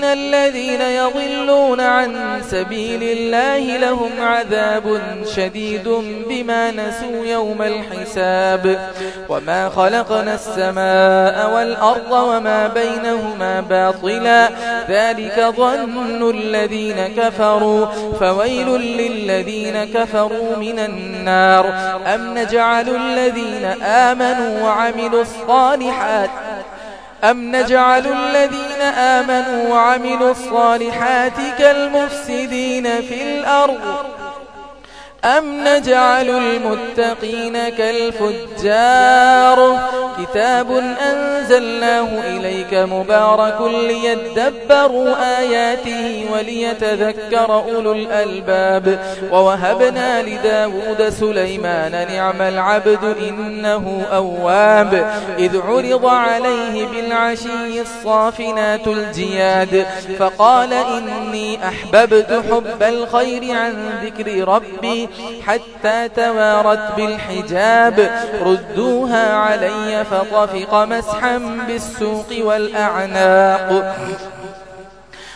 إن الذين يضلون عن سبيل الله لهم عذاب شديد بما نسوا يوم الحساب وما خلقنا السماء والأرض وما بينهما باطلا ذلك ظن الذين كفروا فويل للذين كفروا من النار أم نجعل الذين آمنوا وعملوا الصالحات أم نجعل الذين الذين آمنوا وعملوا الصالحات كالمفسدين في الأرض. أم نجعل المتقين كالفجار كتاب أنزلناه إليك مبارك ليتدبروا آياته وليتذكر أولو الألباب ووهبنا لداود سليمان نعم العبد إنه أواب إذ عرض عليه بالعشي الصافنات الجياد فقال إني أحببت حب الخير عن ذكر ربي حتى توارت بالحجاب ردوها علي فطفق مسحا بالسوق والأعناق.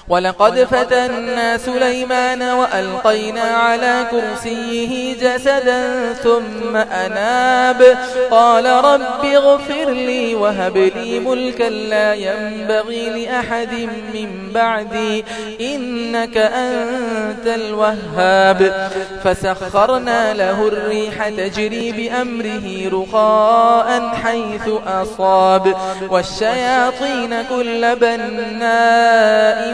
ولقد فتنا سليمان وألقينا على كرسيه جسدا ثم أناب قال رب اغفر لي وهب لي ملكا لا ينبغي لأحد من بعدي إنك أنت الوهاب فسخرنا له الريح تجري بأمره رخاء حيث أصاب والشياطين كل بناء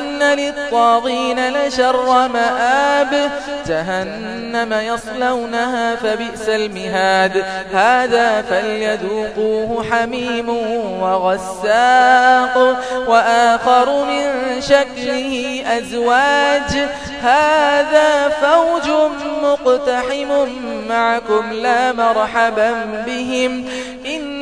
للطاغين لشر مآب جهنم يصلونها فبئس المهاد هذا فليذوقوه حميم وغساق وآخر من شكله أزواج هذا فوج مقتحم معكم لا مرحبا بهم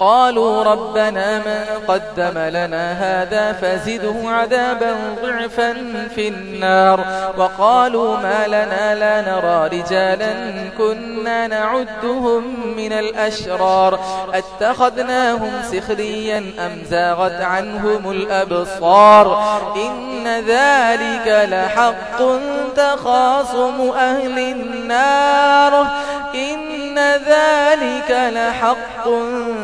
قالوا ربنا من قدم لنا هذا فزده عذابا ضعفا في النار وقالوا ما لنا لا نرى رجالا كنا نعدهم من الأشرار أتخذناهم سخريا أم زاغت عنهم الأبصار إن ذلك لحق تخاصم أهل النار إن ذلك لحق تخاصم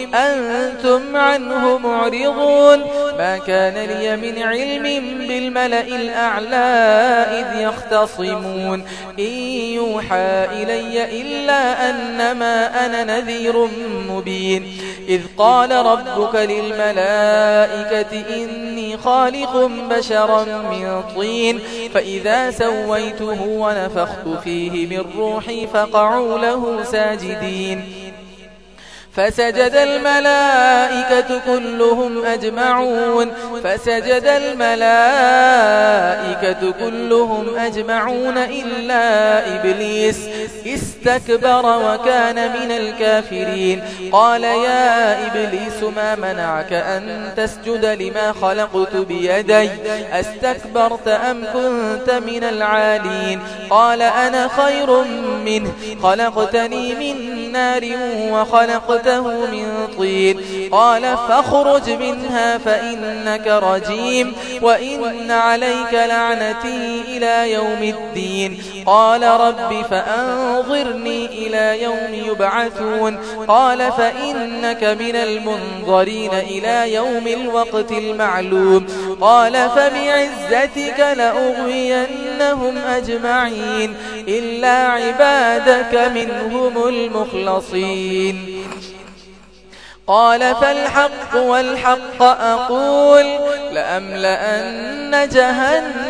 أنتم عنه معرضون. ما كان لي من علم بالملأ الأعلى إذ يختصمون. إن يوحى إلي إلا أنما أنا نذير مبين. إذ قال ربك للملائكة إني خالق بشرا من طين. فإذا سويته ونفخت فيه من روحي فقعوا له ساجدين. فسجد الملائكة كلهم أجمعون فسجد الملائكة كلهم أجمعون إلا إبليس. استكبر وكان من الكافرين. قال يا إبليس ما منعك أن تسجد لما خلقت بيدي؟ أستكبرت أم كنت من العالين؟ قال أنا خير منه. خلقتني من نار وخلقته من طين. قال فاخرج منها فإنك رجيم. وإن عليك لعنة أمانتي إلى يوم الدين. قال رب فأنظرني إلى يوم يبعثون. قال فإنك من المنظرين إلى يوم الوقت المعلوم. قال فبعزتك لأغينهم أجمعين. إلا عبادك منهم المخلصين. قال فالحق والحق أقول. لأملأن جهنم